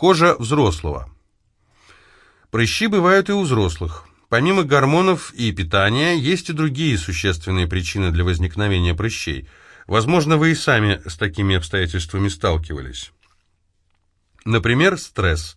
Кожа взрослого. Прыщи бывают и у взрослых. Помимо гормонов и питания, есть и другие существенные причины для возникновения прыщей. Возможно, вы и сами с такими обстоятельствами сталкивались. Например, стресс.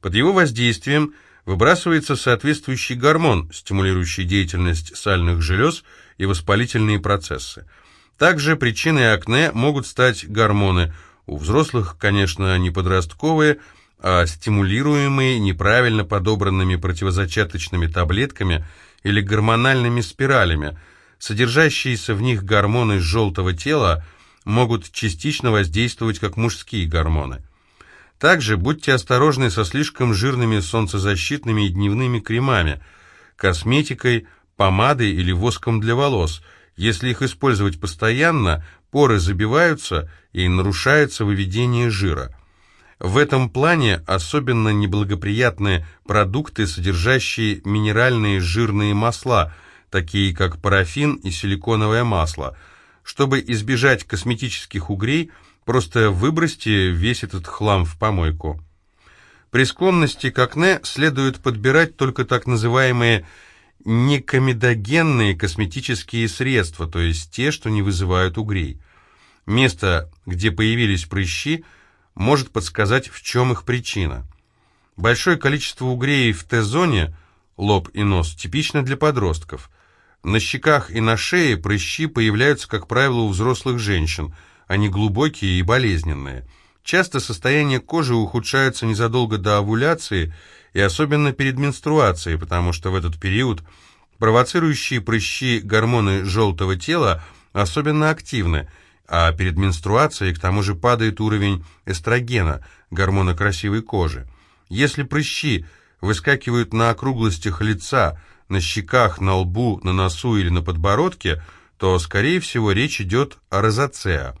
Под его воздействием выбрасывается соответствующий гормон, стимулирующий деятельность сальных желез и воспалительные процессы. Также причиной акне могут стать гормоны – у взрослых, конечно, не подростковые, а стимулируемые неправильно подобранными противозачаточными таблетками или гормональными спиралями, содержащиеся в них гормоны желтого тела могут частично воздействовать как мужские гормоны. Также будьте осторожны со слишком жирными солнцезащитными и дневными кремами, косметикой, помадой или воском для волос. Если их использовать постоянно, поры забиваются и нарушается выведение жира. В этом плане особенно неблагоприятны продукты, содержащие минеральные жирные масла, такие как парафин и силиконовое масло. Чтобы избежать косметических угрей, просто выбросьте весь этот хлам в помойку. При склонности к акне следует подбирать только так называемые некомедогенные косметические средства, то есть те, что не вызывают угрей. Место, где появились прыщи, может подсказать, в чем их причина. Большое количество угрей в Т-зоне, лоб и нос, типично для подростков. На щеках и на шее прыщи появляются, как правило, у взрослых женщин. Они глубокие и болезненные. Часто состояние кожи ухудшается незадолго до овуляции и особенно перед менструацией, потому что в этот период провоцирующие прыщи гормоны желтого тела особенно активны, а перед менструацией к тому же падает уровень эстрогена, гормона красивой кожи. Если прыщи выскакивают на округлостях лица, на щеках, на лбу, на носу или на подбородке, то, скорее всего, речь идет о розацеа.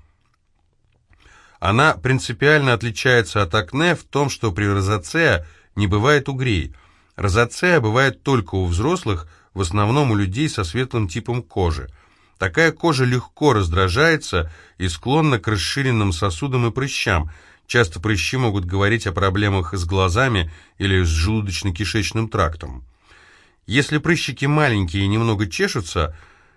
Она принципиально отличается от акне в том, что при розацеа не бывает угрей. Розацеа бывает только у взрослых, в основном у людей со светлым типом кожи. Такая кожа легко раздражается и склонна к расширенным сосудам и прыщам. Часто прыщи могут говорить о проблемах с глазами или с желудочно-кишечным трактом. Если прыщики маленькие и немного чешутся,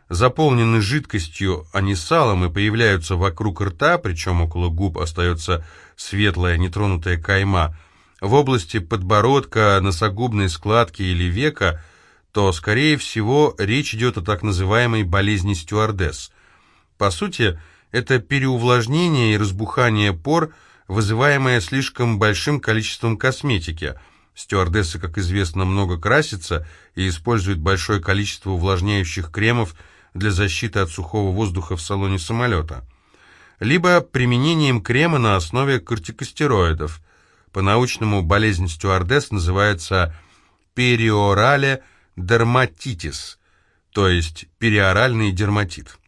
заполнены жидкостью, а не салом, и появляются вокруг рта, причем около губ остается светлая нетронутая кайма, в области подбородка, носогубной складки или века – то, скорее всего, речь идет о так называемой болезни стюардесс. По сути, это переувлажнение и разбухание пор, вызываемое слишком большим количеством косметики. Стюардессы, как известно, много красятся и используют большое количество увлажняющих кремов для защиты от сухого воздуха в салоне самолета. Либо применением крема на основе кортикостероидов. По-научному болезнь стюардесс называется периорале дерматитис, то есть периоральный дерматит.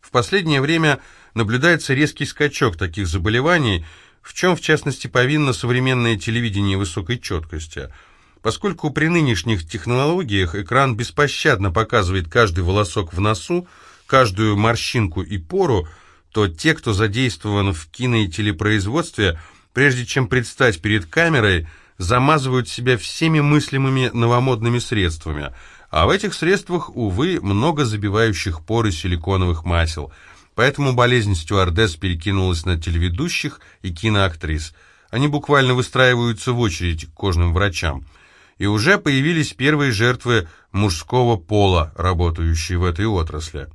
В последнее время наблюдается резкий скачок таких заболеваний, в чем, в частности, повинно современное телевидение высокой четкости. Поскольку при нынешних технологиях экран беспощадно показывает каждый волосок в носу, каждую морщинку и пору, то те, кто задействован в кино- и телепроизводстве, прежде чем предстать перед камерой – замазывают себя всеми мыслимыми новомодными средствами, а в этих средствах, увы, много забивающих поры силиконовых масел. Поэтому болезнь стюардесс перекинулась на телеведущих и киноактрис. Они буквально выстраиваются в очередь к кожным врачам. И уже появились первые жертвы мужского пола, работающие в этой отрасли.